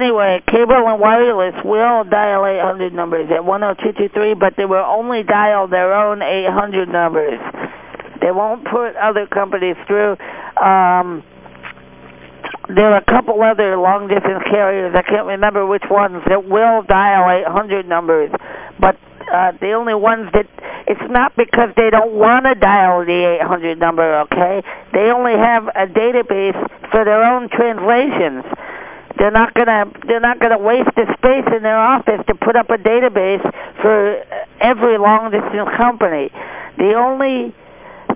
Anyway, cable and wireless will dial 800 numbers at 10223, but they will only dial their own 800 numbers. They won't put other companies through. Um, there are a couple other long distance carriers, I can't remember which ones, that will dial 800 numbers. But uh, the only ones that, it's not because they don't want to dial the 800 number, okay? They only have a database for their own translations. They're not gonna they're not gonna waste the space in their office to put up a database for every long distance company. The only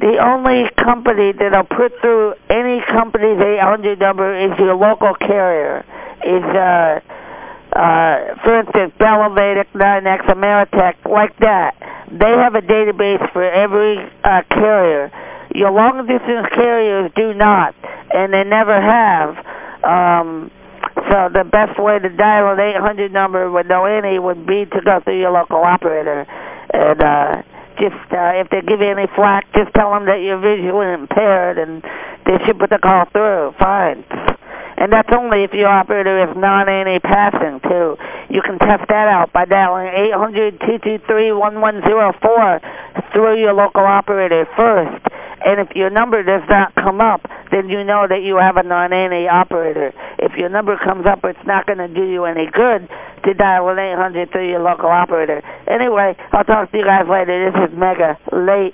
the only company that'll put through any company, company's 800 number is your local carrier. Is uh uh, for instance, Bell Atlantic, NYNEX, Ameritech, like that. They have a database for every uh, carrier. Your long distance carriers do not, and they never have. Um, so the best way to dial an 800 number with no ANI would be to go through your local operator. And uh, just uh, if they give you any flack, just tell them that you're visually impaired, and they should put the call through. Fine. And that's only if your operator is non-ANI passing, too. You can test that out by dialing 800-223-1104 through your local operator first. And if your number does not come up, then you know that you have a non-ANI operator. If your number comes up, it's not going to do you any good to dial an 800 through your local operator. Anyway, I'll talk to you guys later. This is Mega. Late.